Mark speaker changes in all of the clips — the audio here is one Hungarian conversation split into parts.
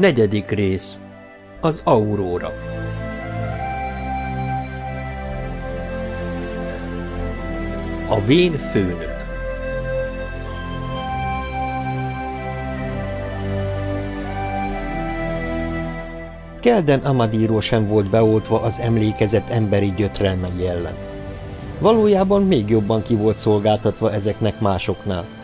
Speaker 1: Negyedik rész Az Aurora A vén főnök Kelden Amadíró sem volt beoltva az emlékezett emberi gyötrelmei ellen. Valójában még jobban ki volt szolgáltatva ezeknek másoknál.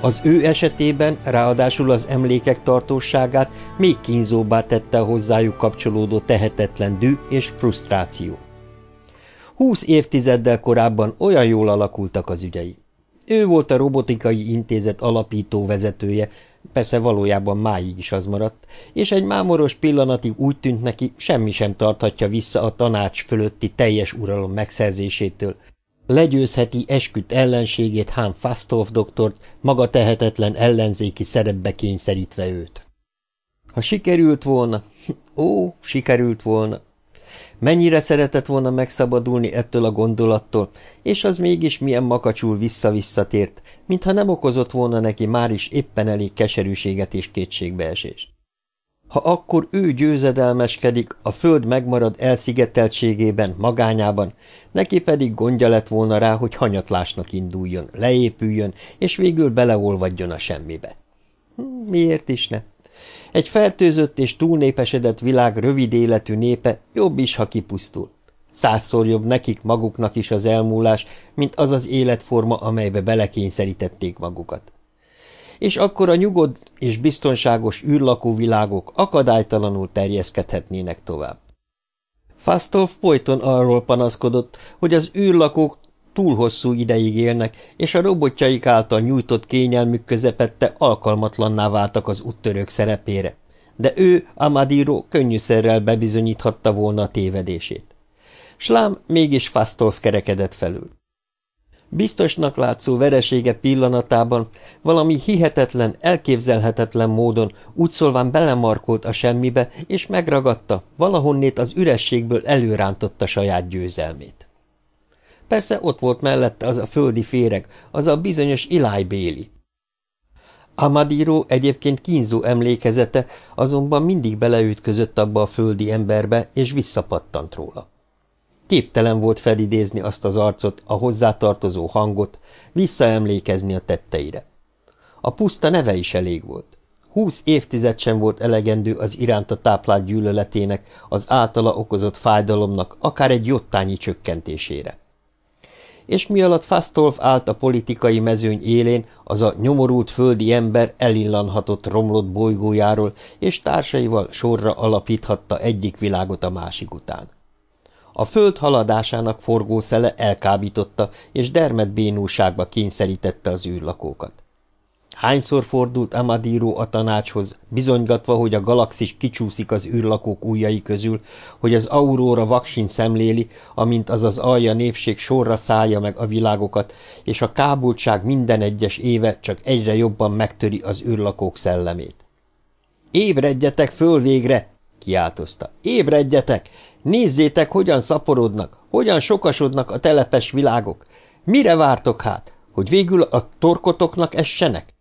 Speaker 1: Az ő esetében ráadásul az emlékek tartóságát még kínzóbbá tette hozzájuk kapcsolódó tehetetlen dű és frusztráció. Húsz évtizeddel korábban olyan jól alakultak az ügyei. Ő volt a robotikai intézet alapító vezetője, persze valójában máig is az maradt, és egy mámoros pillanatig úgy tűnt neki, semmi sem tarthatja vissza a tanács fölötti teljes uralom megszerzésétől, legyőzheti esküdt ellenségét Hán Fastolf doktort, maga tehetetlen ellenzéki szerepbe kényszerítve őt. Ha sikerült volna, ó, sikerült volna, mennyire szeretett volna megszabadulni ettől a gondolattól, és az mégis milyen makacsul vissza-visszatért, mintha nem okozott volna neki már is éppen elég keserűséget és kétségbeesést. Ha akkor ő győzedelmeskedik, a föld megmarad elszigeteltségében, magányában, neki pedig gondja lett volna rá, hogy hanyatlásnak induljon, leépüljön, és végül beleolvadjon a semmibe. Hm, miért is ne? Egy fertőzött és túlnépesedett világ rövid életű népe jobb is, ha kipusztul. Százszor jobb nekik maguknak is az elmúlás, mint az az életforma, amelybe belekényszerítették magukat és akkor a nyugodt és biztonságos űrlakó világok akadálytalanul terjeszkedhetnének tovább. Fastolf folyton arról panaszkodott, hogy az űrlakók túl hosszú ideig élnek, és a robotjaik által nyújtott kényelmük közepette alkalmatlanná váltak az úttörők szerepére. De ő, Amadiro, könnyűszerrel bebizonyíthatta volna a tévedését. Slám mégis Fastolf kerekedett felül. Biztosnak látszó veresége pillanatában valami hihetetlen, elképzelhetetlen módon úgy belemarkolt a semmibe, és megragadta, valahonnét az ürességből előrántotta saját győzelmét. Persze ott volt mellette az a földi féreg, az a bizonyos Eli Béli. Amadiro egyébként kínzó emlékezete azonban mindig beleütközött abba a földi emberbe, és visszapattant róla. Képtelen volt felidézni azt az arcot, a hozzátartozó hangot, visszaemlékezni a tetteire. A puszta neve is elég volt. Húsz évtized sem volt elegendő az iránta táplált gyűlöletének, az általa okozott fájdalomnak, akár egy jottányi csökkentésére. És mi alatt Fastolf állt a politikai mezőny élén, az a nyomorult földi ember elillanhatott romlott bolygójáról, és társaival sorra alapíthatta egyik világot a másik után. A föld haladásának forgószele elkábította, és dermed bénúságba kényszerítette az űrlakókat. Hányszor fordult Amadiro a tanácshoz, bizonygatva, hogy a galaxis kicsúszik az űrlakók ujjai közül, hogy az auróra vaksin szemléli, amint az az alja népség sorra szállja meg a világokat, és a kábultság minden egyes éve csak egyre jobban megtöri az űrlakók szellemét. – Ébredjetek föl végre! – kiáltozta. – Ébredjetek! Nézzétek, hogyan szaporodnak, hogyan sokasodnak a telepes világok. Mire vártok hát, hogy végül a torkotoknak essenek?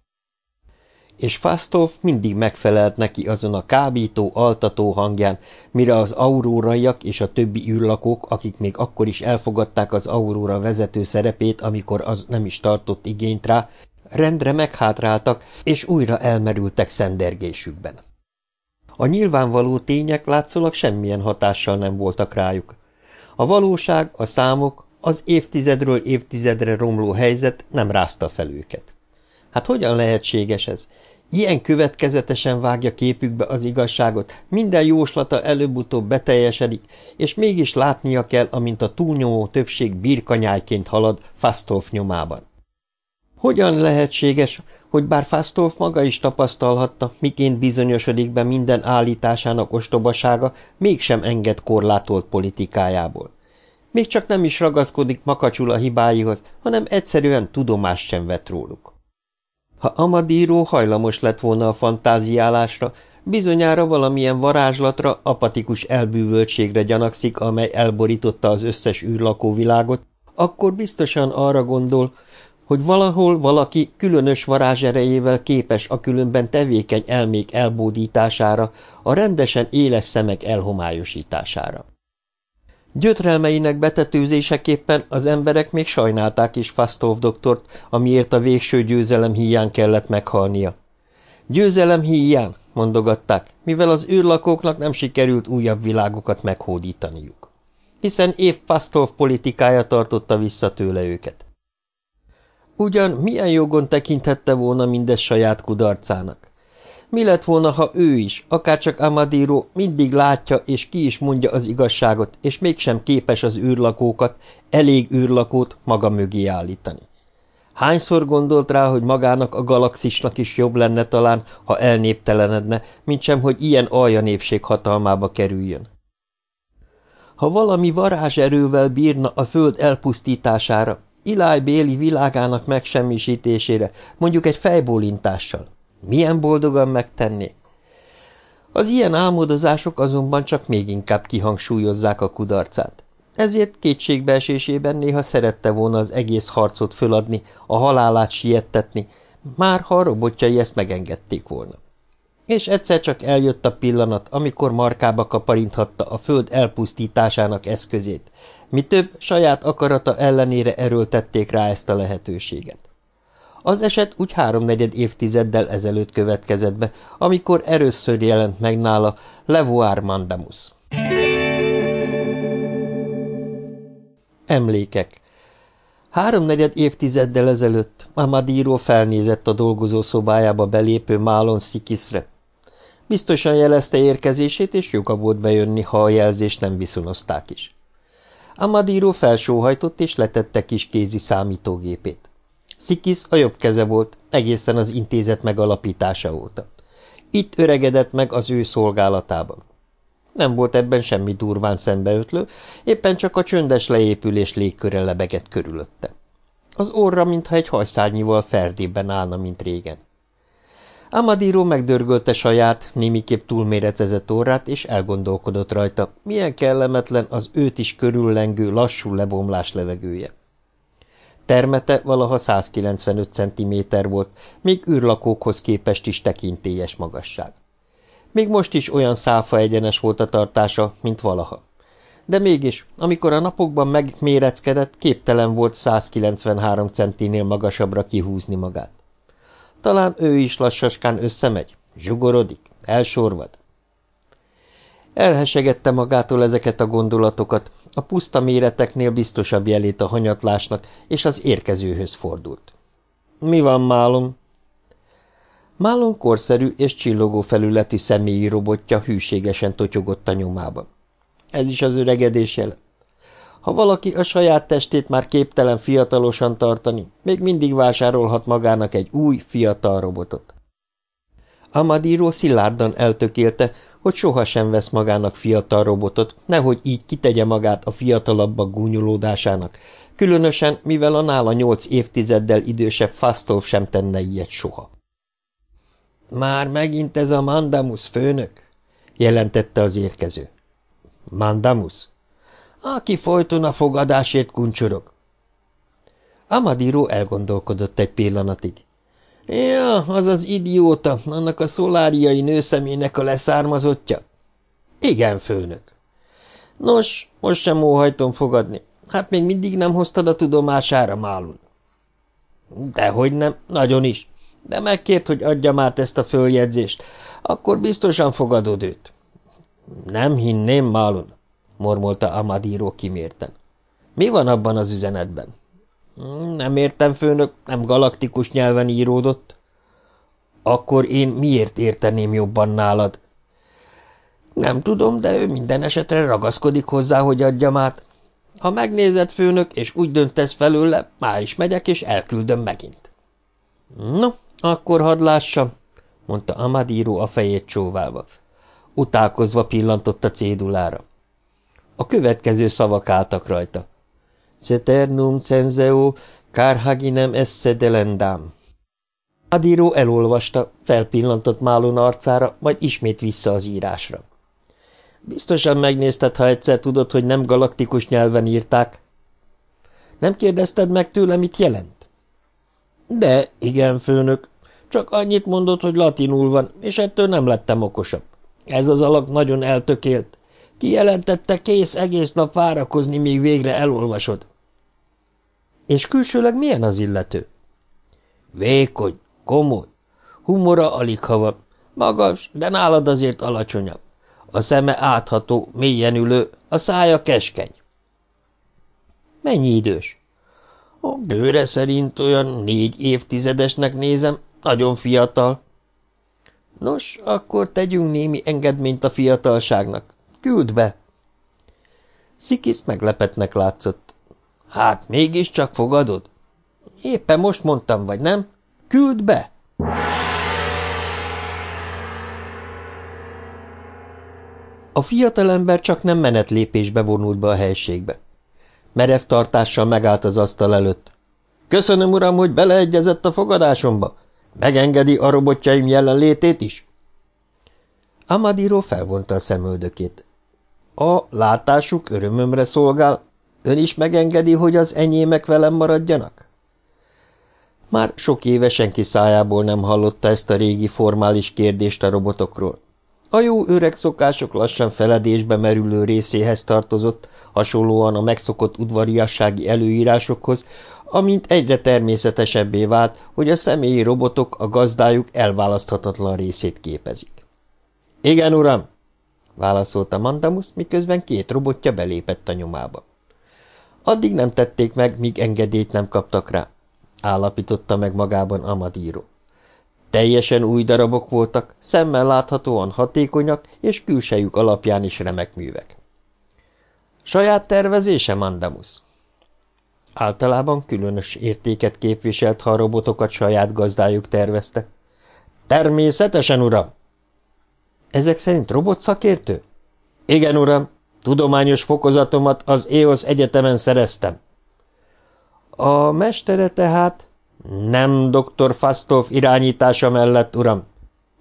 Speaker 1: És Fastolf mindig megfelelt neki azon a kábító, altató hangján, mire az auróraiak és a többi űrlakók, akik még akkor is elfogadták az auróra vezető szerepét, amikor az nem is tartott igényt rá, rendre meghátráltak, és újra elmerültek szendergésükben. A nyilvánvaló tények látszólag semmilyen hatással nem voltak rájuk. A valóság, a számok, az évtizedről évtizedre romló helyzet nem rázta fel őket. Hát hogyan lehetséges ez? Ilyen következetesen vágja képükbe az igazságot, minden jóslata előbb-utóbb beteljesedik, és mégis látnia kell, amint a túlnyomó többség birkanyájként halad Fastolf nyomában. Hogyan lehetséges, hogy bár Fastolf maga is tapasztalhatta, miként bizonyosodik be minden állításának ostobasága, mégsem enged korlátolt politikájából. Még csak nem is ragaszkodik makacsul a hibáihoz, hanem egyszerűen tudomást sem vett róluk. Ha Amadíró hajlamos lett volna a fantáziálásra, bizonyára valamilyen varázslatra, apatikus elbűvöltségre gyanakszik, amely elborította az összes űrlakó világot, akkor biztosan arra gondol, hogy valahol valaki különös varázserejével képes a különben tevékeny elmék elbódítására, a rendesen éles szemek elhomályosítására. Gyötrelmeinek betetőzéseképpen az emberek még sajnálták is Fastov doktort, amiért a végső győzelem híján kellett meghalnia. Győzelem híján, mondogatták, mivel az űrlakóknak nem sikerült újabb világokat meghódítaniuk. Hiszen év Fastov politikája tartotta vissza tőle őket. Ugyan milyen jogon tekinthette volna mindez saját kudarcának? Mi lett volna, ha ő is, akárcsak Amadiro mindig látja és ki is mondja az igazságot, és mégsem képes az űrlakókat, elég űrlakót maga mögé állítani? Hányszor gondolt rá, hogy magának a galaxisnak is jobb lenne talán, ha elnéptelenedne, mint sem, hogy ilyen alja népség hatalmába kerüljön? Ha valami varázserővel bírna a föld elpusztítására, Iláj Béli világának megsemmisítésére, mondjuk egy fejbólintással, milyen boldogan megtenné? Az ilyen álmodozások azonban csak még inkább kihangsúlyozzák a kudarcát. Ezért kétségbeesésében néha szerette volna az egész harcot föladni, a halálát siettetni, már ha a robotjai ezt megengedték volna. És egyszer csak eljött a pillanat, amikor markába kaparinthatta a föld elpusztításának eszközét. Mi több, saját akarata ellenére erőltették rá ezt a lehetőséget. Az eset úgy háromnegyed évtizeddel ezelőtt következett be, amikor először jelent meg nála Levoár Mandamus. Emlékek Háromnegyed évtizeddel ezelőtt Amadíró felnézett a dolgozószobájába belépő Málon Szikisre. Biztosan jelezte érkezését, és joga volt bejönni, ha a jelzést nem viszonozták is. Amadíró felsóhajtott, és letette kis kézi számítógépét. Szikis a jobb keze volt, egészen az intézet megalapítása óta. Itt öregedett meg az ő szolgálatában. Nem volt ebben semmi durván szembeötlő, éppen csak a csöndes leépülés légköre lebegett körülötte. Az orra, mintha egy hajszárnyival ferdében állna, mint régen. Amadíró megdörgölte saját, némiképp túlméretezett orrát, és elgondolkodott rajta, milyen kellemetlen az őt is körüllengő, lassú lebomlás levegője. Termete valaha 195 cm volt, még űrlakókhoz képest is tekintélyes magasság. Még most is olyan száfa egyenes volt a tartása, mint valaha. De mégis, amikor a napokban megméreckedett, képtelen volt 193 centinél magasabbra kihúzni magát. Talán ő is lassaskán összemegy, zsugorodik, elsorvad. Elhesegette magától ezeket a gondolatokat, a puszta méreteknél biztosabb jelét a hanyatlásnak, és az érkezőhöz fordult. – Mi van, Málom? Málon korszerű és csillogó felületű személyi robotja hűségesen totyogott a nyomában. Ez is az öregedés jele. Ha valaki a saját testét már képtelen fiatalosan tartani, még mindig vásárolhat magának egy új, fiatal robotot. Amadiro szilárdan eltökélte, hogy sohasem vesz magának fiatal robotot, nehogy így kitegye magát a fiatalabbak gúnyolódásának, különösen, mivel a nála nyolc évtizeddel idősebb Fastov sem tenne ilyet soha. Már megint ez a Mandamus főnök? jelentette az érkező. Mandamus? Aki folyton a fogadásért kuncsorog. Amadiro elgondolkodott egy pillanatig. Ja, az az idióta, annak a szoláriai nőszemének a leszármazottja? Igen, főnök. Nos, most sem óhajtom fogadni. Hát még mindig nem hoztad a tudomására, Málun. Dehogy nem, nagyon is. De megkért, hogy adjam át ezt a följegyzést. Akkor biztosan fogadod őt. Nem hinném, Málun, mormolta Amadíró kimérten. Mi van abban az üzenetben? Nem értem, főnök, nem galaktikus nyelven íródott. Akkor én miért érteném jobban nálad? Nem tudom, de ő minden esetre ragaszkodik hozzá, hogy adjam át. Ha megnézed, főnök, és úgy döntesz felőle, már is megyek, és elküldöm megint. No, akkor hadd lássam, mondta Amadíró a fejét csóválva. Utálkozva pillantott a cédulára. A következő szavak álltak rajta. Ceternum censeo carhaginem esse delendam. Amadíró elolvasta, felpillantott Málon arcára, majd ismét vissza az írásra. Biztosan megnézted, ha egyszer tudod, hogy nem galaktikus nyelven írták. Nem kérdezted meg tőle, mit jelent? De, igen, főnök. Csak annyit mondott, hogy latinul van, és ettől nem lettem okosabb. Ez az alak nagyon eltökélt. Kijelentette, kész egész nap várakozni, míg végre elolvasod. És külsőleg milyen az illető? Vékony, komoly, humora alig ha van, magas, de nálad azért alacsonyabb. A szeme átható, mélyen ülő, a szája keskeny. Mennyi idős? A bőre szerint olyan négy évtizedesnek nézem, nagyon fiatal. Nos, akkor tegyünk némi engedményt a fiatalságnak. Küld be! Szikisz meglepetnek látszott. Hát, mégiscsak fogadod? Éppen most mondtam, vagy nem? Küld be! A fiatalember csak nem menetlépésbe vonult be a helységbe. Merev tartással megállt az asztal előtt. Köszönöm, uram, hogy beleegyezett a fogadásomba. Megengedi a robotjaim jelenlétét is? Amadiro felvonta a szemöldökét. A látásuk örömömre szolgál. Ön is megengedi, hogy az enyémek velem maradjanak? Már sok éve senki szájából nem hallotta ezt a régi formális kérdést a robotokról. A jó öreg szokások lassan feledésbe merülő részéhez tartozott, hasonlóan a megszokott udvariassági előírásokhoz, amint egyre természetesebbé vált, hogy a személyi robotok a gazdájuk elválaszthatatlan részét képezik. – Igen, uram! – válaszolta Mandamus, miközben két robotja belépett a nyomába. Addig nem tették meg, míg engedélyt nem kaptak rá, állapította meg magában Amadíró. Teljesen új darabok voltak, szemmel láthatóan hatékonyak, és külsejük alapján is remek művek. Saját tervezése, Mandamus? Általában különös értéket képviselt, ha a robotokat saját gazdájuk tervezte. Természetesen, uram! Ezek szerint robotszakértő? Igen, uram. Tudományos fokozatomat az EOS egyetemen szereztem. A mestere tehát nem dr. Fastov irányítása mellett, uram.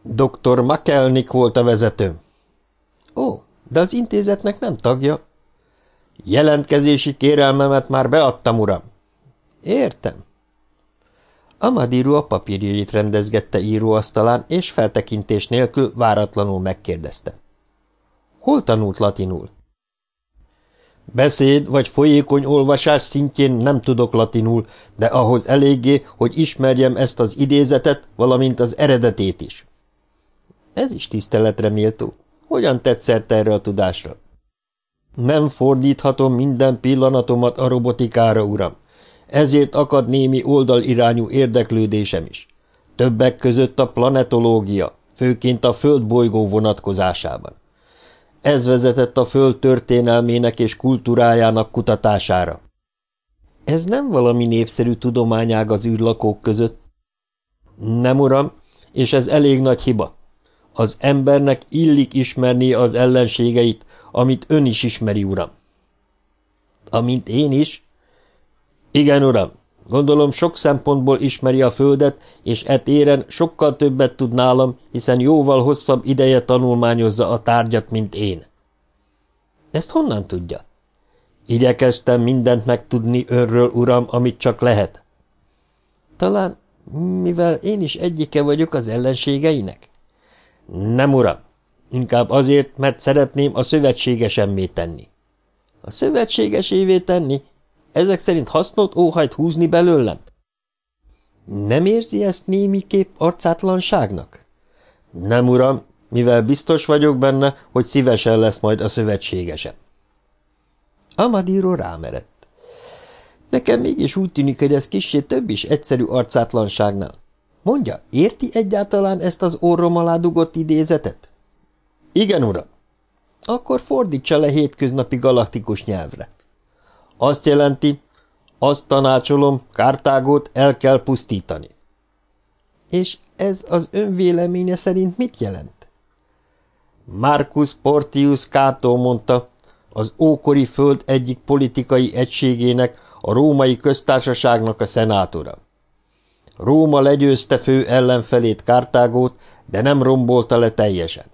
Speaker 1: Dr. Makelnik volt a vezetőm. Ó, de az intézetnek nem tagja. Jelentkezési kérelmemet már beadtam, uram. Értem. Amadiru a papírjait rendezgette íróasztalán, és feltekintés nélkül váratlanul megkérdezte. Hol tanult latinul? Beszéd vagy folyékony olvasás szintjén nem tudok latinul, de ahhoz eléggé, hogy ismerjem ezt az idézetet, valamint az eredetét is. Ez is tiszteletre méltó. Hogyan tetszett erre a tudásra? Nem fordíthatom minden pillanatomat a robotikára, uram. Ezért akad némi oldalirányú érdeklődésem is. Többek között a planetológia, főként a földbolygó vonatkozásában. Ez vezetett a föld történelmének és kultúrájának kutatására. Ez nem valami népszerű tudományág az űrlakók között? Nem, uram, és ez elég nagy hiba. Az embernek illik ismerni az ellenségeit, amit ön is ismeri, uram. Amint én is? Igen, uram. Gondolom sok szempontból ismeri a földet, és e téren sokkal többet tud nálam, hiszen jóval hosszabb ideje tanulmányozza a tárgyat, mint én. Ezt honnan tudja? Igyekeztem mindent megtudni önről, uram, amit csak lehet. Talán, mivel én is egyike vagyok az ellenségeinek? Nem, uram. Inkább azért, mert szeretném a szövetségesemmé tenni. A szövetségesévé tenni? Ezek szerint hasznot óhajt húzni belőlem? Nem érzi ezt némiképp arcátlanságnak? Nem, uram, mivel biztos vagyok benne, hogy szívesen lesz majd a szövetségesem. Amadiro rámerett. Nekem mégis úgy tűnik, hogy ez kissé több is egyszerű arcátlanságnál. Mondja, érti egyáltalán ezt az orrom alá dugott idézetet? Igen, uram. Akkor fordítsa le hétköznapi galaktikus nyelvre. Azt jelenti, azt tanácsolom, Kártágót el kell pusztítani. És ez az önvéleménye szerint mit jelent? Marcus Portius Cato mondta, az ókori föld egyik politikai egységének, a római köztársaságnak a szenátora. Róma legyőzte fő ellenfelét Kártágót, de nem rombolta le teljesen.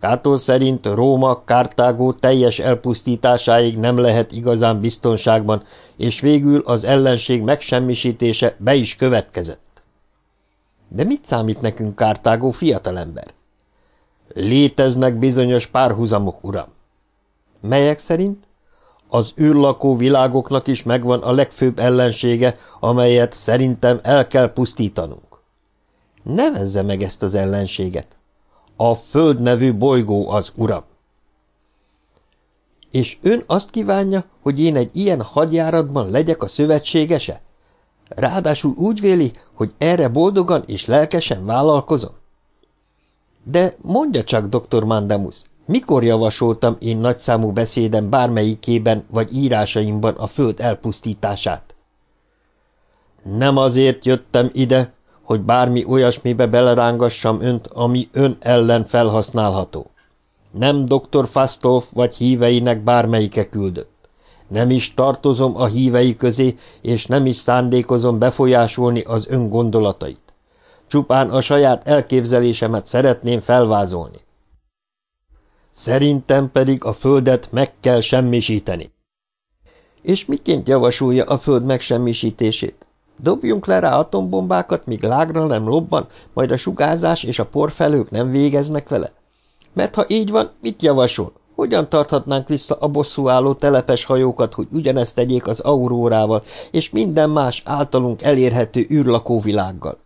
Speaker 1: Kátó szerint Róma, Kártágó teljes elpusztításáig nem lehet igazán biztonságban, és végül az ellenség megsemmisítése be is következett. De mit számít nekünk Kártágó fiatalember? Léteznek bizonyos párhuzamok, uram. Melyek szerint? Az űrlakó világoknak is megvan a legfőbb ellensége, amelyet szerintem el kell pusztítanunk. Nevezze meg ezt az ellenséget. A Föld nevű bolygó az uram. És ön azt kívánja, hogy én egy ilyen hadjáratban legyek a szövetségese? Ráadásul úgy véli, hogy erre boldogan és lelkesen vállalkozom? De mondja csak, dr. Mandamus, mikor javasoltam én nagyszámú beszédem bármelyikében vagy írásaimban a föld elpusztítását? Nem azért jöttem ide, hogy bármi olyasmibe belerángassam önt, ami ön ellen felhasználható. Nem dr. Fastolf vagy híveinek bármelyike küldött. Nem is tartozom a hívei közé, és nem is szándékozom befolyásolni az ön gondolatait. Csupán a saját elképzelésemet szeretném felvázolni. Szerintem pedig a földet meg kell semmisíteni. És miként javasolja a föld megsemmisítését? Dobjunk le rá atombombákat, míg lágra nem lobban, majd a sugárzás és a porfelők nem végeznek vele? Mert ha így van, mit javasol? Hogyan tarthatnánk vissza a bosszúálló telepes hajókat, hogy ugyanezt tegyék az aurórával és minden más általunk elérhető űrlakóvilággal?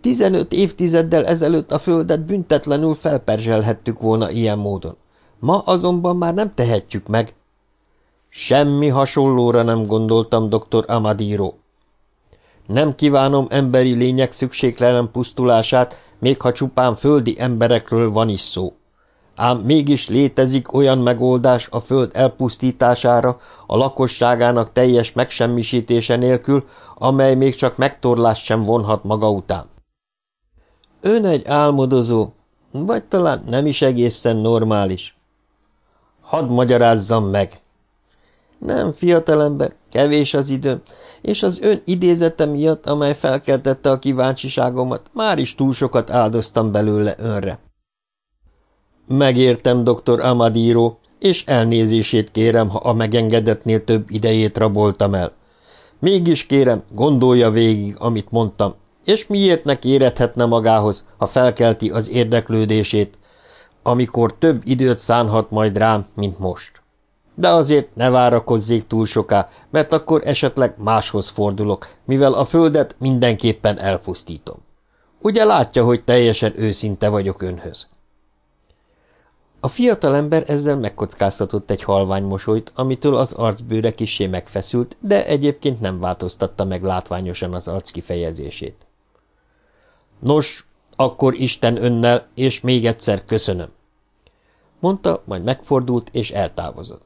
Speaker 1: Tizenöt évtizeddel ezelőtt a földet büntetlenül felperzselhettük volna ilyen módon. Ma azonban már nem tehetjük meg. Semmi hasonlóra nem gondoltam, dr. Amadiro. Nem kívánom emberi lények szükségtelen pusztulását, még ha csupán földi emberekről van is szó. Ám mégis létezik olyan megoldás a föld elpusztítására, a lakosságának teljes megsemmisítése nélkül, amely még csak megtorlás sem vonhat maga után. Ön egy álmodozó, vagy talán nem is egészen normális. Hadd magyarázzam meg. Nem, fiatalember, kevés az időm, és az ön idézete miatt, amely felkeltette a kíváncsiságomat, már is túl sokat áldoztam belőle önre. Megértem, dr. Amadiro, és elnézését kérem, ha a megengedetnél több idejét raboltam el. Mégis kérem, gondolja végig, amit mondtam, és miért ne kérethetne magához, ha felkelti az érdeklődését, amikor több időt szánhat majd rám, mint most. De azért ne várakozzék túl soká, mert akkor esetleg máshoz fordulok, mivel a földet mindenképpen elpusztítom. Ugye látja, hogy teljesen őszinte vagyok önhöz. A fiatalember ezzel megkockáztatott egy halvány mosolyt, amitől az arcbőre kissé megfeszült, de egyébként nem változtatta meg látványosan az arc kifejezését. Nos, akkor Isten önnel, és még egyszer köszönöm. Mondta, majd megfordult, és eltávozott.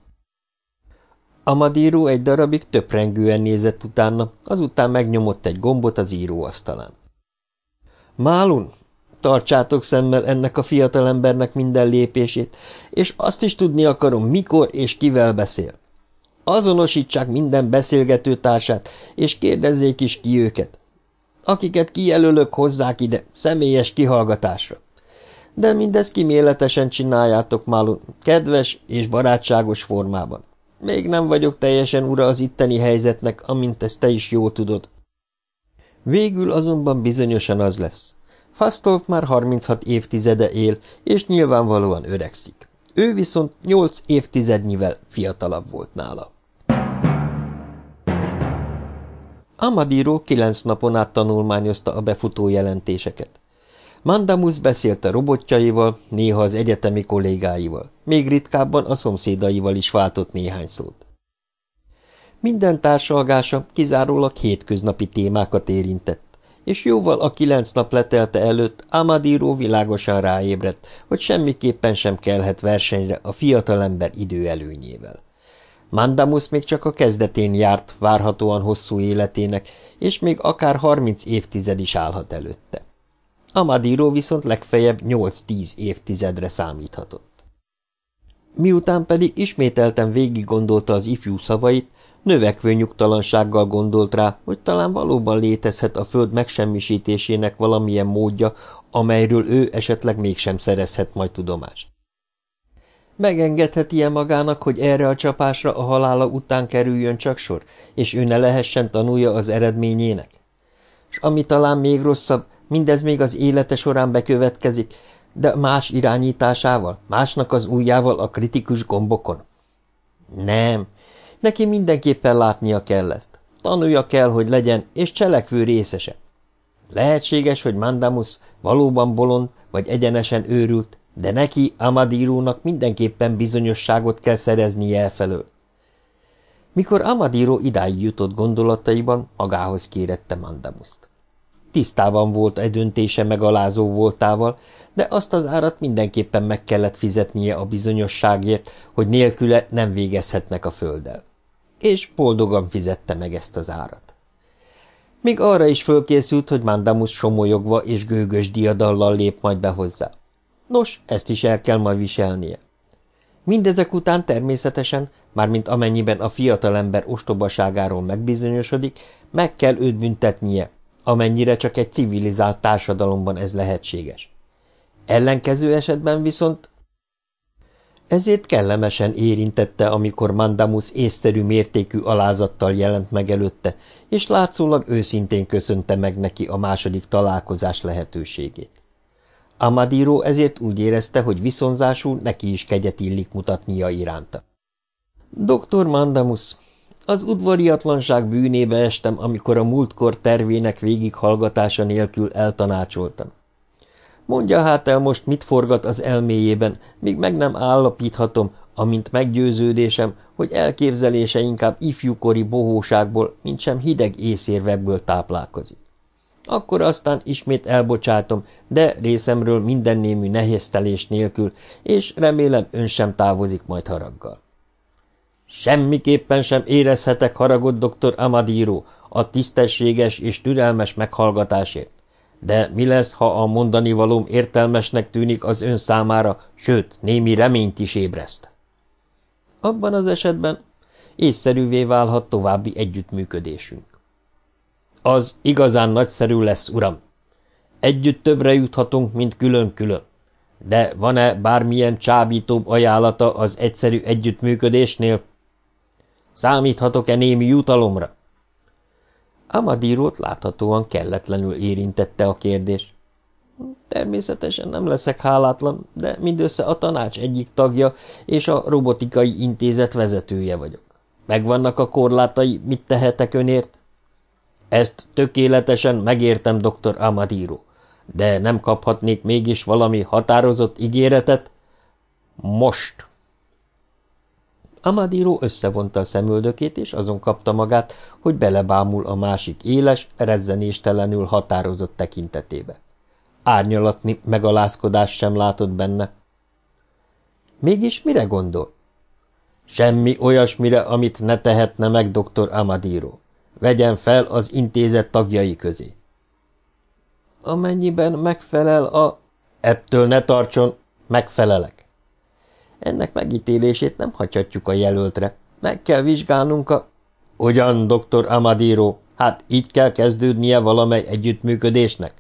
Speaker 1: Amadíró egy darabig töprengően nézett utána, azután megnyomott egy gombot az íróasztalán. Málun, tartsátok szemmel ennek a fiatalembernek minden lépését, és azt is tudni akarom, mikor és kivel beszél. Azonosítsák minden beszélgető társát, és kérdezzék is ki őket. Akiket kijelölök, hozzák ide, személyes kihallgatásra. De mindezt kiméletesen csináljátok, Málun, kedves és barátságos formában. Még nem vagyok teljesen ura az itteni helyzetnek, amint ezt te is jól tudod. Végül azonban bizonyosan az lesz. Fastolf már 36 évtizede él, és nyilvánvalóan öregszik. Ő viszont 8 évtizednyivel fiatalabb volt nála. Amadiro kilenc napon át tanulmányozta a befutó jelentéseket. Mandamus beszélt a robotjaival, néha az egyetemi kollégáival, még ritkábban a szomszédaival is váltott néhány szót. Minden társalgása kizárólag hétköznapi témákat érintett, és jóval a kilenc nap letelte előtt Amadiro világosan ráébredt, hogy semmiképpen sem kelhet versenyre a fiatalember időelőnyével. Mandamus még csak a kezdetén járt várhatóan hosszú életének, és még akár harminc évtized is állhat előtte. Amadiro viszont legfeljebb 8-10 évtizedre számíthatott. Miután pedig ismételten végig gondolta az ifjú szavait, növekvő nyugtalansággal gondolt rá, hogy talán valóban létezhet a föld megsemmisítésének valamilyen módja, amelyről ő esetleg mégsem szerezhet majd tudomást. Megengedheti-e magának, hogy erre a csapásra a halála után kerüljön csak sor, és ő ne lehessen tanulja az eredményének? És ami talán még rosszabb, mindez még az élete során bekövetkezik, de más irányításával, másnak az ujjával a kritikus gombokon? Nem, neki mindenképpen látnia kell ezt. Tanulja kell, hogy legyen, és cselekvő részese. Lehetséges, hogy Mandamus valóban bolond, vagy egyenesen őrült, de neki, Amadirúnak mindenképpen bizonyosságot kell szereznie elfelől. Mikor Amadíró idáig jutott gondolataiban, magához kérette Mandamuszt. Tisztában volt egy döntése megalázó voltával, de azt az árat mindenképpen meg kellett fizetnie a bizonyosságért, hogy nélküle nem végezhetnek a földdel. És boldogan fizette meg ezt az árat. Még arra is fölkészült, hogy Mandamus somolyogva és gőgös diadallal lép majd be hozzá. Nos, ezt is el kell majd viselnie. Mindezek után természetesen, mármint amennyiben a fiatalember ostobaságáról megbizonyosodik, meg kell őt büntetnie, amennyire csak egy civilizált társadalomban ez lehetséges. Ellenkező esetben viszont... Ezért kellemesen érintette, amikor Mandamus észszerű mértékű alázattal jelent meg előtte, és látszólag őszintén köszönte meg neki a második találkozás lehetőségét. Amadiro ezért úgy érezte, hogy viszonzásul neki is kegyet illik mutatnia iránta. Doktor Mandamus, az udvariatlanság bűnébe estem, amikor a múltkor tervének végighallgatása nélkül eltanácsoltam. Mondja hát el most, mit forgat az elméjében, míg meg nem állapíthatom, amint meggyőződésem, hogy elképzelése inkább ifjúkori bohóságból, mint sem hideg észérvekből táplálkozik. Akkor aztán ismét elbocsátom, de részemről mindennémű nehéztelés nélkül, és remélem ön sem távozik majd haraggal. Semmiképpen sem érezhetek haragot, dr. Amadiro, a tisztességes és türelmes meghallgatásért. De mi lesz, ha a mondani valóm értelmesnek tűnik az ön számára, sőt, némi reményt is ébreszt? Abban az esetben észszerűvé válhat további együttműködésünk. Az igazán nagyszerű lesz, uram. Együtt többre juthatunk, mint külön-külön. De van-e bármilyen csábítóbb ajánlata az egyszerű együttműködésnél? Számíthatok-e némi jutalomra? Amadírót láthatóan kelletlenül érintette a kérdés. Természetesen nem leszek hálátlan, de mindössze a tanács egyik tagja és a robotikai intézet vezetője vagyok. Megvannak a korlátai, mit tehetek önért? Ezt tökéletesen megértem, dr. Amadiro, de nem kaphatnék mégis valami határozott ígéretet? Most! Amadiro összevonta a szemöldökét, és azon kapta magát, hogy belebámul a másik éles, rezzenéstelenül határozott tekintetébe. Árnyalatni megalázkodás sem látott benne. Mégis mire gondol? Semmi olyasmire, amit ne tehetne meg dr. Amadiro. Vegyen fel az intézet tagjai közé. Amennyiben megfelel a... Ettől ne tartson, megfelelek. Ennek megítélését nem hagyhatjuk a jelöltre. Meg kell vizsgálnunk a... Ugyan, doktor Amadiro, hát így kell kezdődnie valamely együttműködésnek?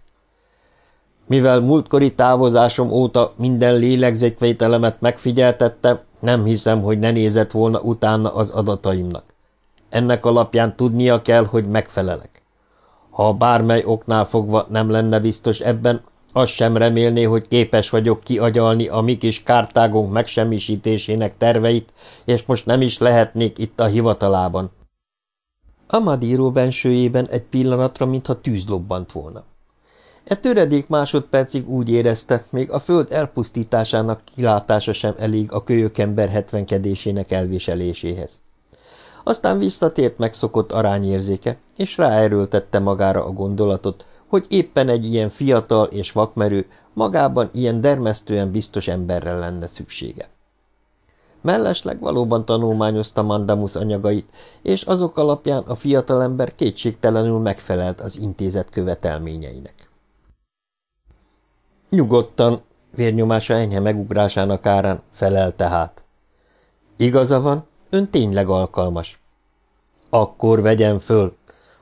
Speaker 1: Mivel múltkori távozásom óta minden lélegzetvételemet megfigyeltettem, nem hiszem, hogy ne nézett volna utána az adataimnak. Ennek alapján tudnia kell, hogy megfelelek. Ha bármely oknál fogva nem lenne biztos ebben, azt sem remélné, hogy képes vagyok kiagyalni a mi kis kártágunk megsemmisítésének terveit, és most nem is lehetnék itt a hivatalában. Amadíró bensőjében egy pillanatra, mintha tűz lobbant volna. E töredék másodpercig úgy érezte, még a föld elpusztításának kilátása sem elég a kölyökember hetvenkedésének elviseléséhez. Aztán visszatért megszokott arányérzéke, és ráerőltette magára a gondolatot, hogy éppen egy ilyen fiatal és vakmerő, magában ilyen dermesztően biztos emberre lenne szüksége. Mellesleg valóban tanulmányozta Mandamus anyagait, és azok alapján a fiatalember kétségtelenül megfelelt az intézet követelményeinek. Nyugodtan, vérnyomása enyhe megugrásának árán felel tehát. Igaza van, ön tényleg alkalmas. Akkor vegyen föl.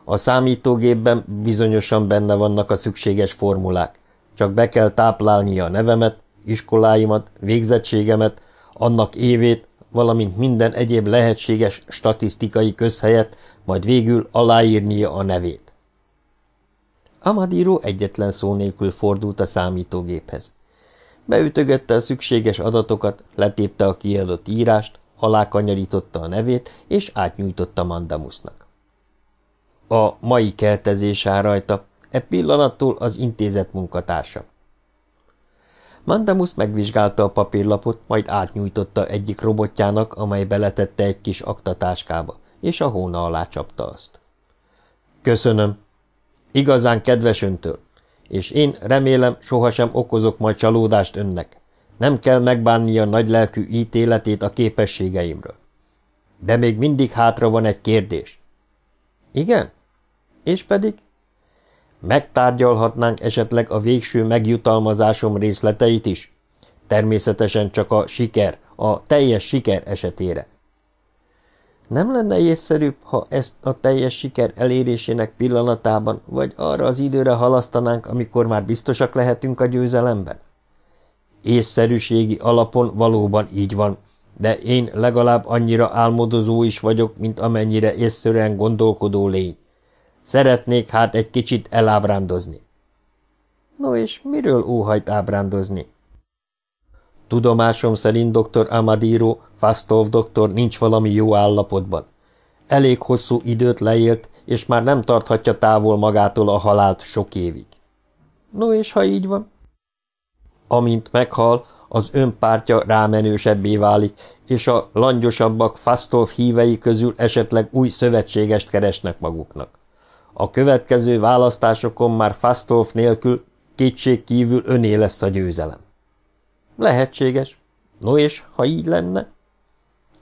Speaker 1: A számítógépben bizonyosan benne vannak a szükséges formulák. csak be kell táplálnia a nevemet, iskoláimat, végzettségemet, annak évét, valamint minden egyéb lehetséges statisztikai közhelyet, majd végül aláírnia a nevét. Amadíró egyetlen szó nélkül fordult a számítógéphez. Beütögette a szükséges adatokat, letépte a kiadott írást, alákanyarította a nevét, és átnyújtotta Mandamusnak. A mai keltezés áll rajta, e pillanattól az intézet munkatársa. Mandamus megvizsgálta a papírlapot, majd átnyújtotta egyik robotjának, amely beletette egy kis aktatáskába, és a hóna alá csapta azt. Köszönöm. Igazán kedves öntől, és én remélem sohasem okozok majd csalódást önnek. Nem kell megbánnia nagylelkű ítéletét a képességeimről. De még mindig hátra van egy kérdés. Igen? És pedig? Megtárgyalhatnánk esetleg a végső megjutalmazásom részleteit is? Természetesen csak a siker, a teljes siker esetére. Nem lenne észszerűbb, ha ezt a teljes siker elérésének pillanatában, vagy arra az időre halasztanánk, amikor már biztosak lehetünk a győzelemben? Észszerűségi alapon valóban így van, de én legalább annyira álmodozó is vagyok, mint amennyire észszerűen gondolkodó lény. Szeretnék hát egy kicsit elábrándozni. No és miről óhajt ábrándozni? Tudomásom szerint dr. Amadiro, Fastov doktor nincs valami jó állapotban. Elég hosszú időt leélt, és már nem tarthatja távol magától a halált sok évig. No és ha így van? Amint meghal, az önpártja rámenősebbé válik, és a langyosabbak Fastov hívei közül esetleg új szövetségest keresnek maguknak. A következő választásokon már Fastolf nélkül kétség kívül öné lesz a győzelem. Lehetséges. No és, ha így lenne?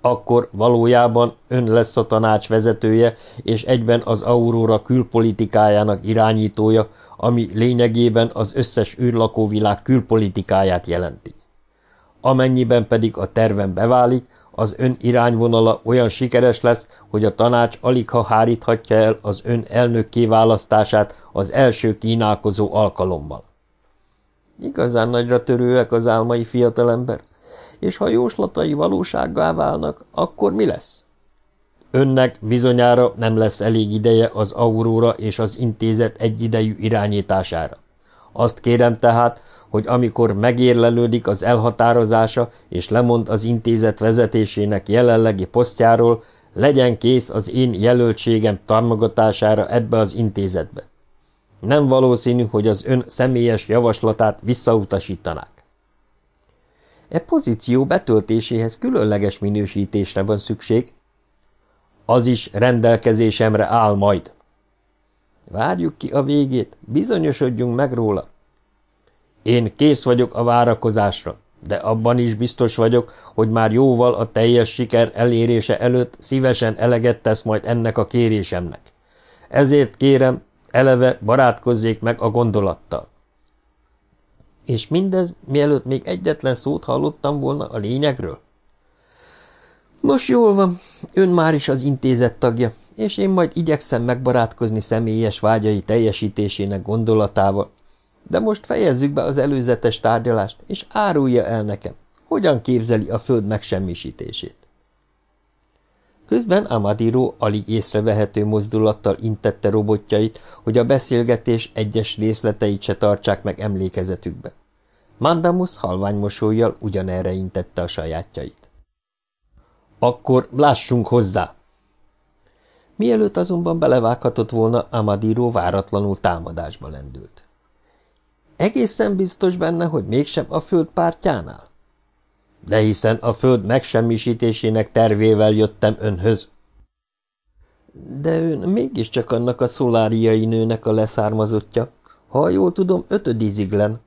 Speaker 1: Akkor valójában ön lesz a tanács vezetője, és egyben az Aurora külpolitikájának irányítója, ami lényegében az összes űrlakóvilág külpolitikáját jelenti. Amennyiben pedig a terven beválik, az ön irányvonala olyan sikeres lesz, hogy a tanács alig ha háríthatja el az ön elnök kiválasztását az első kínálkozó alkalommal. Igazán nagyra törőek az álmai fiatalember, és ha jóslatai valósággá válnak, akkor mi lesz? Önnek bizonyára nem lesz elég ideje az Aurora és az intézet egyidejű irányítására. Azt kérem tehát, hogy amikor megérlelődik az elhatározása és lemond az intézet vezetésének jelenlegi posztjáról, legyen kész az én jelöltségem támogatására ebbe az intézetbe. Nem valószínű, hogy az ön személyes javaslatát visszautasítanák. E pozíció betöltéséhez különleges minősítésre van szükség. Az is rendelkezésemre áll majd. Várjuk ki a végét, bizonyosodjunk meg róla. Én kész vagyok a várakozásra, de abban is biztos vagyok, hogy már jóval a teljes siker elérése előtt szívesen eleget tesz majd ennek a kérésemnek. Ezért kérem, eleve barátkozzék meg a gondolattal. És mindez, mielőtt még egyetlen szót hallottam volna a lényegről? Nos, jól van, ön már is az intézet tagja, és én majd igyekszem megbarátkozni személyes vágyai teljesítésének gondolatával, de most fejezzük be az előzetes tárgyalást, és árulja el nekem, hogyan képzeli a föld megsemmisítését. Közben Amadiro alig észrevehető mozdulattal intette robotjait, hogy a beszélgetés egyes részleteit se tartsák meg emlékezetükbe. Mandamus halvány mosolyjal ugyanerre intette a sajátjait. Akkor lássunk hozzá! Mielőtt azonban belevághatott volna, Amadiro váratlanul támadásba lendült. Egészen biztos benne, hogy mégsem a föld pártjánál? De hiszen a föld megsemmisítésének tervével jöttem önhöz. De ön mégiscsak annak a szoláriai nőnek a leszármazottja. Ha jól tudom, ötödíziglen.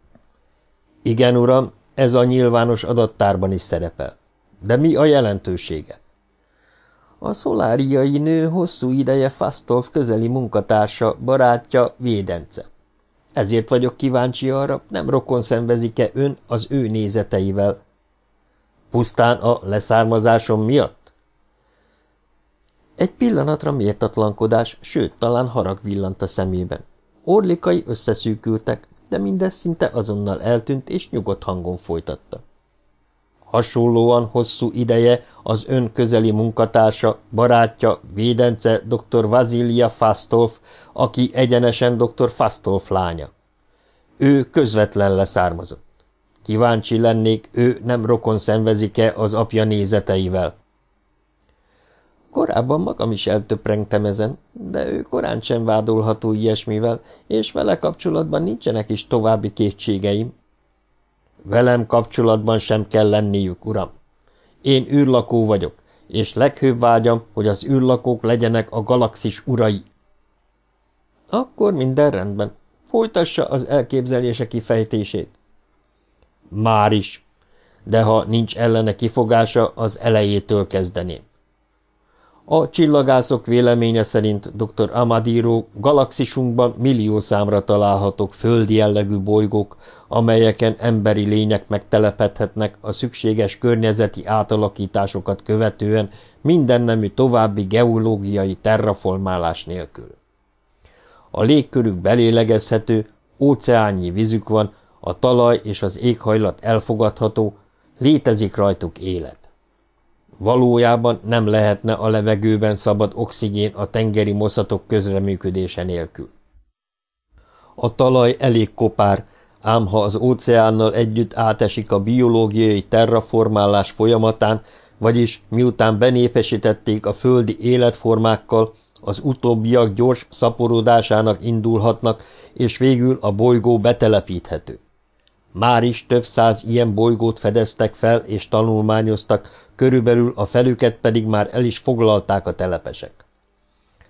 Speaker 1: Igen, uram, ez a nyilvános adattárban is szerepel. De mi a jelentősége? A szoláriai nő hosszú ideje Fastolf közeli munkatársa, barátja, védence. Ezért vagyok kíváncsi arra, nem rokon szenvezik-e ön az ő nézeteivel. Pusztán a leszármazásom miatt? Egy pillanatra méltatlankodás, sőt, talán harag villant a szemében. Orlikai összeszűkültek, de mindez szinte azonnal eltűnt, és nyugodt hangon folytatta. Hasonlóan hosszú ideje az ön közeli munkatársa, barátja, védence dr. Vazilia Fastolf, aki egyenesen dr. Fastolf lánya. Ő közvetlen leszármazott. Kíváncsi lennék, ő nem rokon szenvezik-e az apja nézeteivel. Korábban magam is eltöprengtem ezen, de ő korán sem vádolható ilyesmivel, és vele kapcsolatban nincsenek is további kétségeim. Velem kapcsolatban sem kell lenniük, uram. Én űrlakó vagyok, és leghőbb vágyam, hogy az űrlakók legyenek a galaxis urai. Akkor minden rendben. Folytassa az elképzelése kifejtését. Már is. De ha nincs ellene kifogása, az elejétől kezdeném. A csillagászok véleménye szerint dr. Amadiro galaxisunkban millió számra találhatók földi jellegű bolygók, amelyeken emberi lények megtelepedhetnek a szükséges környezeti átalakításokat követően mindennemű további geológiai terraformálás nélkül. A légkörük belélegezhető, óceánnyi vízük van, a talaj és az éghajlat elfogadható, létezik rajtuk élet. Valójában nem lehetne a levegőben szabad oxigén a tengeri moszatok közreműködése nélkül. A talaj elég kopár, ám ha az óceánnal együtt átesik a biológiai terraformálás folyamatán, vagyis miután benépesítették a földi életformákkal, az utóbbiak gyors szaporodásának indulhatnak, és végül a bolygó betelepíthető. Már is több száz ilyen bolygót fedeztek fel és tanulmányoztak, körülbelül a felüket pedig már el is foglalták a telepesek.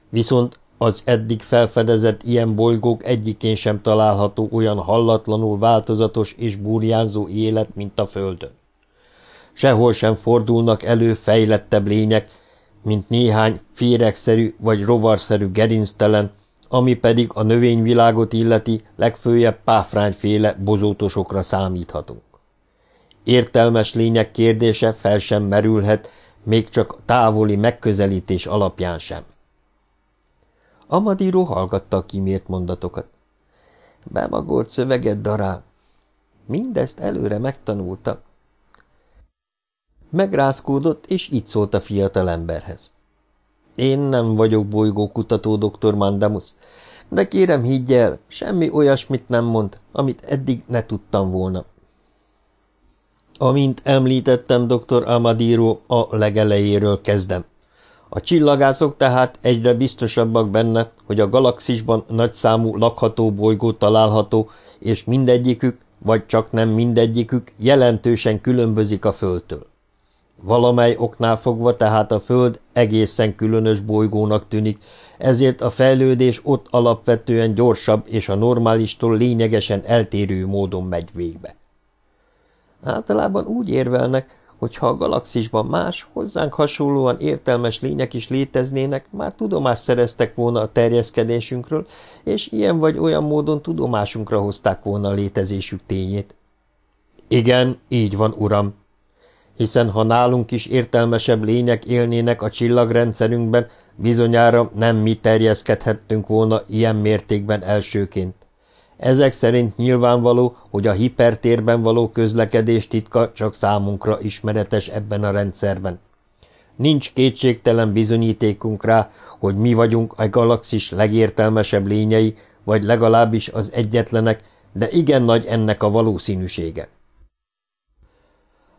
Speaker 1: Viszont az eddig felfedezett ilyen bolygók egyikén sem található olyan hallatlanul változatos és burjánzó élet, mint a Földön. Sehol sem fordulnak elő fejlettebb lények, mint néhány féregszerű vagy rovarszerű gerinctelen, ami pedig a növényvilágot illeti, legfőjebb páfrányféle bozótosokra számíthatunk. Értelmes lények kérdése fel sem merülhet, még csak távoli megközelítés alapján sem. Amadíró hallgatta a kimért mondatokat. Bemagolt szöveget darál. Mindezt előre megtanulta. Megrázkódott, és így szólt a fiatal emberhez. Én nem vagyok bolygókutató, dr. Mandamus, de kérem higgye el, semmi olyasmit nem mond, amit eddig ne tudtam volna. Amint említettem, dr. Amadiro, a legelejéről kezdem. A csillagászok tehát egyre biztosabbak benne, hogy a galaxisban nagyszámú lakható bolygó található, és mindegyikük, vagy csak nem mindegyikük jelentősen különbözik a Földtől. Valamely oknál fogva tehát a Föld egészen különös bolygónak tűnik, ezért a fejlődés ott alapvetően gyorsabb és a normálistól lényegesen eltérő módon megy végbe. Általában úgy érvelnek, hogy ha a galaxisban más, hozzánk hasonlóan értelmes lények is léteznének, már tudomást szereztek volna a terjeszkedésünkről, és ilyen vagy olyan módon tudomásunkra hozták volna a létezésük tényét. Igen, így van, uram, hiszen ha nálunk is értelmesebb lények élnének a csillagrendszerünkben, bizonyára nem mi terjeszkedhettünk volna ilyen mértékben elsőként. Ezek szerint nyilvánvaló, hogy a hipertérben való közlekedés titka csak számunkra ismeretes ebben a rendszerben. Nincs kétségtelen bizonyítékunk rá, hogy mi vagyunk a galaxis legértelmesebb lényei, vagy legalábbis az egyetlenek, de igen nagy ennek a valószínűsége.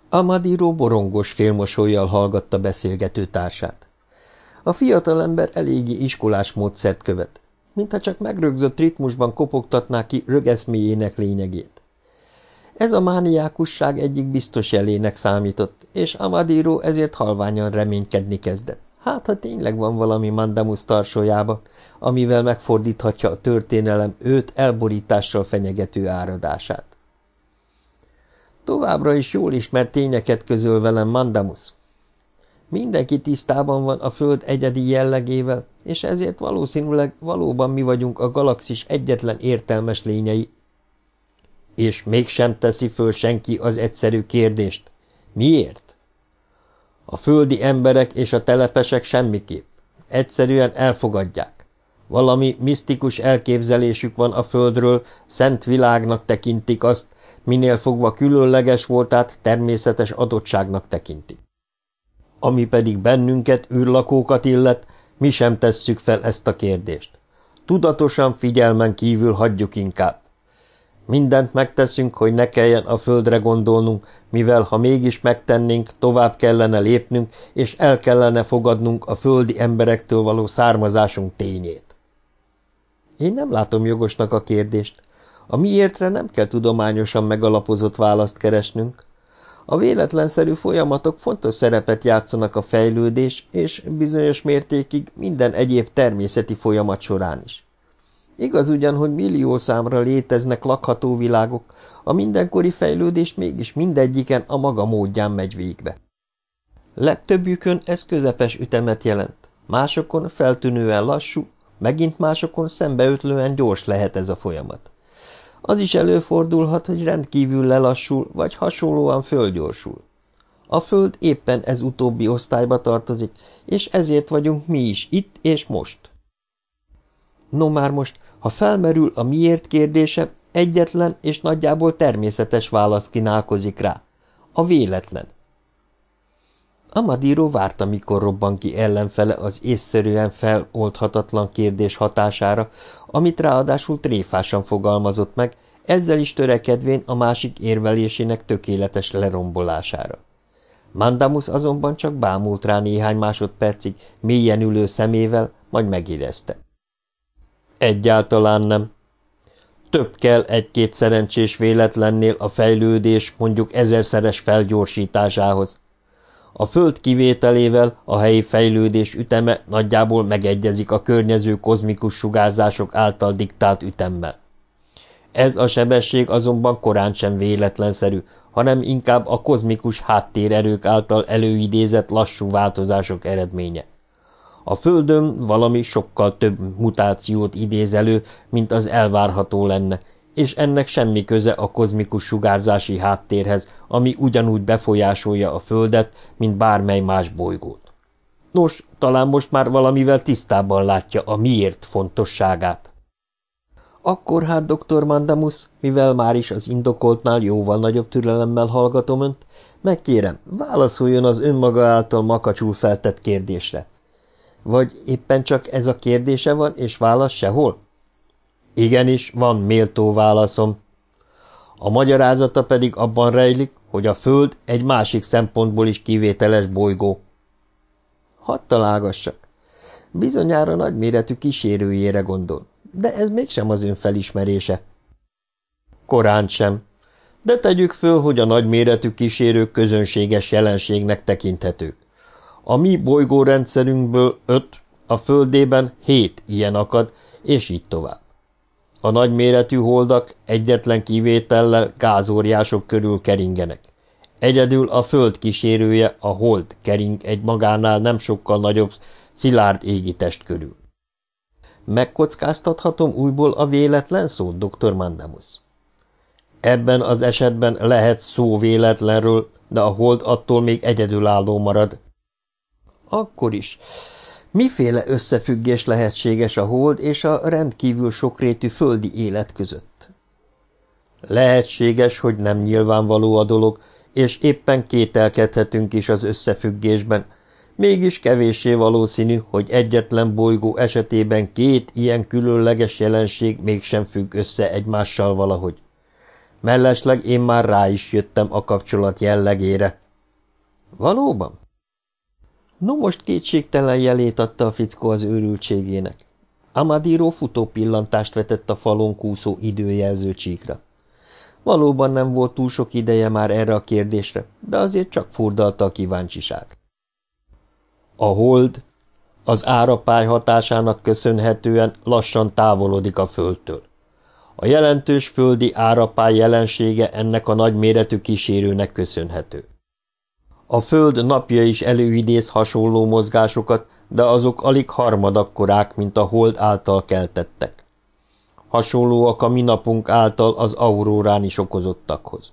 Speaker 1: Amadiro borongos félmosolyjal hallgatta beszélgető társát. A fiatalember eléggé iskolás módszert követ, mintha csak megrögzött ritmusban kopogtatná ki rögeszméjének lényegét. Ez a mániákusság egyik biztos jelének számított, és Amadiro ezért halványan reménykedni kezdett. Hát, ha tényleg van valami Mandamus tarsójába, amivel megfordíthatja a történelem őt elborítással fenyegető áradását. Továbbra is jól ismert tényeket közöl velem Mandamus. Mindenki tisztában van a Föld egyedi jellegével, és ezért valószínűleg valóban mi vagyunk a galaxis egyetlen értelmes lényei. És mégsem teszi föl senki az egyszerű kérdést. Miért? A földi emberek és a telepesek semmiképp. Egyszerűen elfogadják. Valami misztikus elképzelésük van a földről, szent világnak tekintik azt, minél fogva különleges voltát természetes adottságnak tekintik. Ami pedig bennünket, űrlakókat illet, mi sem tesszük fel ezt a kérdést. Tudatosan figyelmen kívül hagyjuk inkább. Mindent megteszünk, hogy ne kelljen a földre gondolnunk, mivel ha mégis megtennénk, tovább kellene lépnünk, és el kellene fogadnunk a földi emberektől való származásunk tényét. Én nem látom jogosnak a kérdést. A miértre nem kell tudományosan megalapozott választ keresnünk. A véletlenszerű folyamatok fontos szerepet játszanak a fejlődés és bizonyos mértékig minden egyéb természeti folyamat során is. Igaz ugyan, hogy millió számra léteznek lakható világok, a mindenkori fejlődés mégis mindegyiken a maga módján megy végbe. Legtöbbjükön ez közepes ütemet jelent, másokon feltűnően lassú, megint másokon szembeötlően gyors lehet ez a folyamat. Az is előfordulhat, hogy rendkívül lelassul, vagy hasonlóan földgyorsul. A Föld éppen ez utóbbi osztályba tartozik, és ezért vagyunk mi is itt és most. No már most, ha felmerül a miért kérdése, egyetlen és nagyjából természetes válasz kínálkozik rá. A véletlen. Amadíró várta, mikor robban ki ellenfele az észszerűen feloldhatatlan kérdés hatására, amit ráadásul tréfásan fogalmazott meg, ezzel is törekedvén a másik érvelésének tökéletes lerombolására. Mandamus azonban csak bámult rá néhány másodpercig, mélyen ülő szemével, majd megérezte. Egyáltalán nem. Több kell egy-két szerencsés véletlennél a fejlődés mondjuk ezerszeres felgyorsításához. A föld kivételével a helyi fejlődés üteme nagyjából megegyezik a környező kozmikus sugárzások által diktált ütemmel. Ez a sebesség azonban korán sem véletlenszerű, hanem inkább a kozmikus háttérerők által előidézett lassú változások eredménye. A Földön valami sokkal több mutációt idéz elő, mint az elvárható lenne, és ennek semmi köze a kozmikus sugárzási háttérhez, ami ugyanúgy befolyásolja a Földet, mint bármely más bolygót. Nos, talán most már valamivel tisztában látja a miért fontosságát. Akkor hát, dr. Mandamus, mivel már is az indokoltnál jóval nagyobb türelemmel hallgatom önt, megkérem, válaszoljon az önmaga által makacsul feltett kérdésre. Vagy éppen csak ez a kérdése van, és válasz sehol? Igenis, van méltó válaszom. A magyarázata pedig abban rejlik, hogy a Föld egy másik szempontból is kivételes bolygó. Hadd találgassak. Bizonyára nagyméretű kísérőjére gondol, de ez mégsem az ön felismerése. Korán sem. De tegyük föl, hogy a nagyméretű kísérők közönséges jelenségnek tekinthetők. A mi bolygórendszerünkből öt, a Földében hét ilyen akad, és így tovább. A nagyméretű holdak egyetlen kivétellel gázóriások körül keringenek. Egyedül a Föld kísérője, a hold kering egy magánál nem sokkal nagyobb, szilárd égi test körül. Megkockáztathatom újból a véletlen szót, dr. Mandamus? Ebben az esetben lehet szó véletlenről, de a hold attól még egyedülálló marad, akkor is. Miféle összefüggés lehetséges a hold és a rendkívül sokrétű földi élet között? Lehetséges, hogy nem nyilvánvaló a dolog, és éppen kételkedhetünk is az összefüggésben, mégis kevéssé valószínű, hogy egyetlen bolygó esetében két ilyen különleges jelenség mégsem függ össze egymással valahogy. Mellesleg én már rá is jöttem a kapcsolat jellegére. Valóban? No most kétségtelen jelét adta a fickó az őrültségének. Amadiro futó pillantást vetett a falon kúszó időjelző csíkra. Valóban nem volt túl sok ideje már erre a kérdésre, de azért csak furdalta a kíváncsiság. A hold az árapály hatásának köszönhetően lassan távolodik a földtől. A jelentős földi árapály jelensége ennek a nagyméretű kísérőnek köszönhető. A Föld napja is előidéz hasonló mozgásokat, de azok alig harmadakkorák, mint a hold által keltettek. Hasonlóak a mi napunk által az aurórán is okozottakhoz.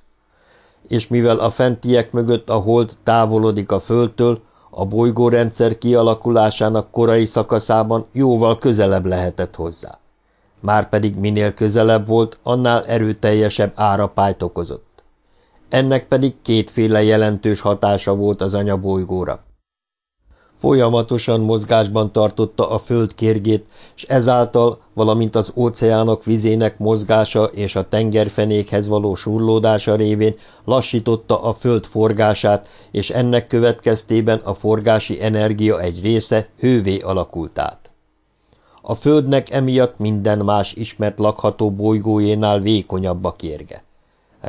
Speaker 1: És mivel a fentiek mögött a hold távolodik a Földtől, a bolygórendszer kialakulásának korai szakaszában jóval közelebb lehetett hozzá. Márpedig minél közelebb volt, annál erőteljesebb árapályt okozott. Ennek pedig kétféle jelentős hatása volt az anyabolygóra. Folyamatosan mozgásban tartotta a föld kérgét, és ezáltal, valamint az óceánok vizének mozgása és a tengerfenékhez való surlódása révén lassította a föld forgását, és ennek következtében a forgási energia egy része hővé alakult át. A földnek emiatt minden más ismert lakható bolygójénál vékonyabb a kérge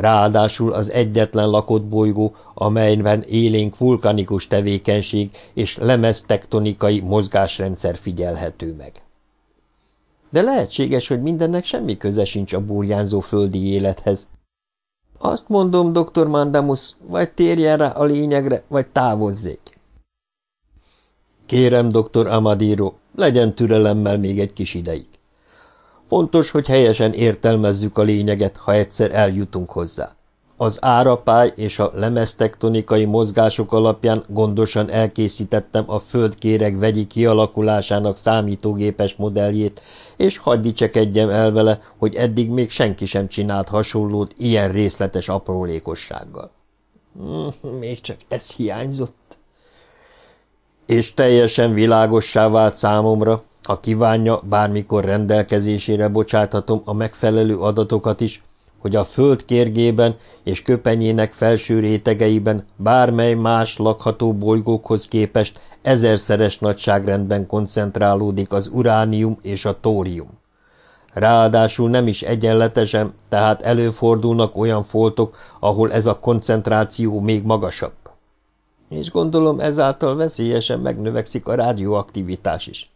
Speaker 1: ráadásul az egyetlen lakott bolygó, amelyben élénk vulkanikus tevékenység és lemeztektonikai mozgásrendszer figyelhető meg. De lehetséges, hogy mindennek semmi köze sincs a burjánzó földi élethez. Azt mondom, dr. Mandamus, vagy térjen rá a lényegre, vagy távozzék. Kérem, dr. Amadiro, legyen türelemmel még egy kis ideig. Fontos, hogy helyesen értelmezzük a lényeget, ha egyszer eljutunk hozzá. Az árapály és a lemeztektonikai mozgások alapján gondosan elkészítettem a földkéreg vegyi kialakulásának számítógépes modelljét, és hadd el vele, hogy eddig még senki sem csinált hasonlót ilyen részletes aprólékossággal. Hmm, még csak ez hiányzott. És teljesen világossá vált számomra, ha kívánja, bármikor rendelkezésére bocsáthatom a megfelelő adatokat is, hogy a föld kérgében és köpenyének felső rétegeiben bármely más lakható bolygókhoz képest ezerszeres nagyságrendben koncentrálódik az uránium és a tórium. Ráadásul nem is egyenletesen, tehát előfordulnak olyan foltok, ahol ez a koncentráció még magasabb. És gondolom ezáltal veszélyesen megnövekszik a rádióaktivitás is.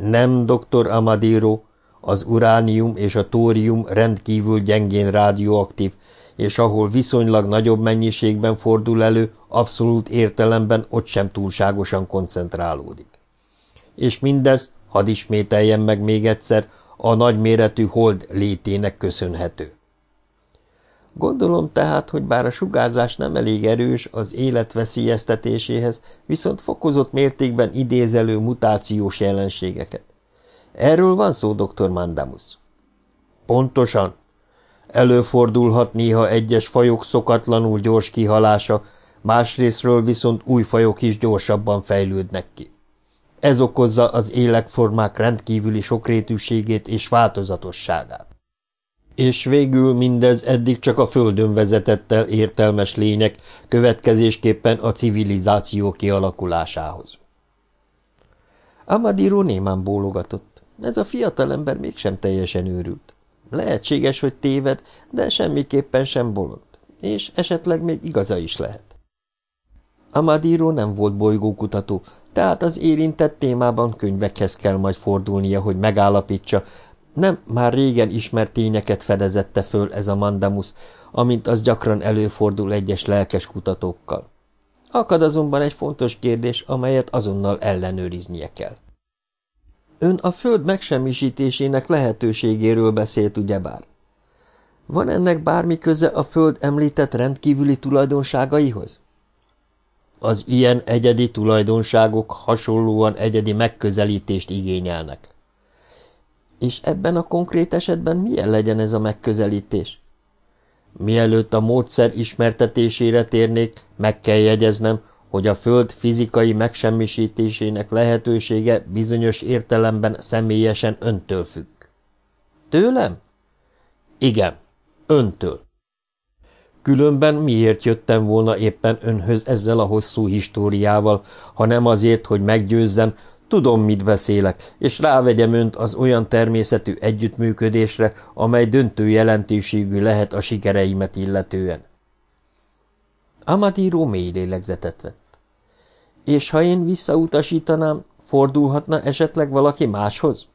Speaker 1: Nem, doktor Amadiro, az uránium és a tórium rendkívül gyengén rádióaktív, és ahol viszonylag nagyobb mennyiségben fordul elő, abszolút értelemben ott sem túlságosan koncentrálódik. És mindez, hadd ismételjem meg még egyszer, a nagyméretű hold létének köszönhető. Gondolom tehát, hogy bár a sugárzás nem elég erős az élet veszélyeztetéséhez, viszont fokozott mértékben idézelő mutációs jelenségeket. Erről van szó, dr. Mandamus. Pontosan. Előfordulhat néha egyes fajok szokatlanul gyors kihalása, másrésztről viszont új fajok is gyorsabban fejlődnek ki. Ez okozza az életformák rendkívüli sokrétűségét és változatosságát. És végül mindez eddig csak a földön vezetett el értelmes lények, következésképpen a civilizáció kialakulásához. Amadiro némán bólogatott. Ez a fiatalember mégsem teljesen őrült. Lehetséges, hogy téved, de semmiképpen sem bolond. És esetleg még igaza is lehet. Amadiro nem volt bolygókutató, tehát az érintett témában könyvekhez kell majd fordulnia, hogy megállapítsa, nem már régen ismert tényeket fedezette föl ez a mandamus, amint az gyakran előfordul egyes lelkes kutatókkal. Akad azonban egy fontos kérdés, amelyet azonnal ellenőriznie kell. Ön a föld megsemmisítésének lehetőségéről beszélt ugyebár. Van ennek bármi köze a föld említett rendkívüli tulajdonságaihoz? Az ilyen egyedi tulajdonságok hasonlóan egyedi megközelítést igényelnek. És ebben a konkrét esetben milyen legyen ez a megközelítés? Mielőtt a módszer ismertetésére térnék, meg kell jegyeznem, hogy a Föld fizikai megsemmisítésének lehetősége bizonyos értelemben személyesen öntől függ. Tőlem? Igen, öntől. Különben miért jöttem volna éppen önhöz ezzel a hosszú históriával, ha nem azért, hogy meggyőzzem, Tudom, mit beszélek, és rávegyem önt az olyan természetű együttműködésre, amely döntő jelentőségű lehet a sikereimet illetően. Amadíró mély lélegzetet vett. És ha én visszautasítanám, fordulhatna esetleg valaki máshoz?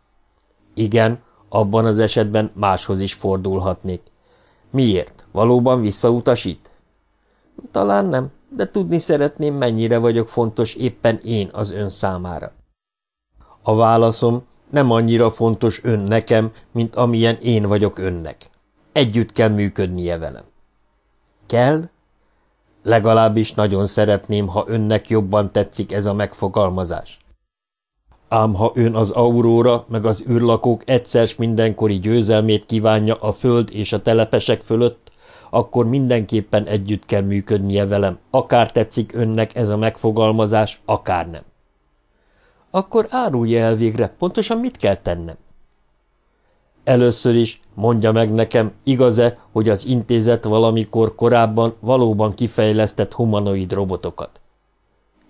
Speaker 1: Igen, abban az esetben máshoz is fordulhatnék. Miért? Valóban visszautasít? Talán nem, de tudni szeretném, mennyire vagyok fontos éppen én az ön számára. A válaszom nem annyira fontos ön nekem, mint amilyen én vagyok önnek. Együtt kell működnie velem. Kell? Legalábbis nagyon szeretném, ha önnek jobban tetszik ez a megfogalmazás. Ám ha ön az Aurora meg az űrlakók egyszer mindenkori győzelmét kívánja a föld és a telepesek fölött, akkor mindenképpen együtt kell működnie velem, akár tetszik önnek ez a megfogalmazás, akár nem. Akkor árulja el végre, pontosan mit kell tennem? Először is mondja meg nekem, igaz-e, hogy az intézet valamikor korábban valóban kifejlesztett humanoid robotokat?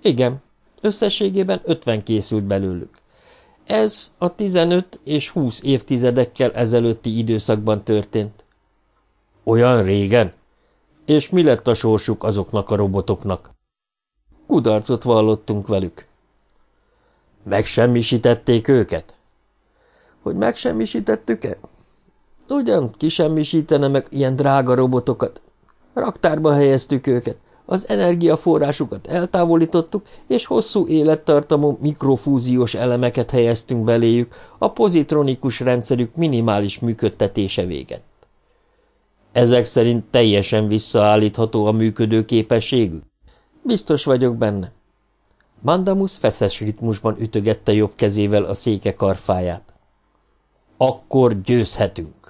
Speaker 1: Igen, összességében ötven készült belőlük. Ez a 15 és 20 évtizedekkel ezelőtti időszakban történt. Olyan régen? És mi lett a sorsuk azoknak a robotoknak? Kudarcot vallottunk velük. Megsemmisítették őket? Hogy megsemmisítettük-e? Ugyan, kisemmisítene meg ilyen drága robotokat. Raktárba helyeztük őket, az energiaforrásukat eltávolítottuk, és hosszú élettartamú mikrofúziós elemeket helyeztünk beléjük, a pozitronikus rendszerük minimális működtetése véget. Ezek szerint teljesen visszaállítható a működő képességük? Biztos vagyok benne. Mandamus feszes ritmusban ütögette jobb kezével a széke karfáját. Akkor győzhetünk.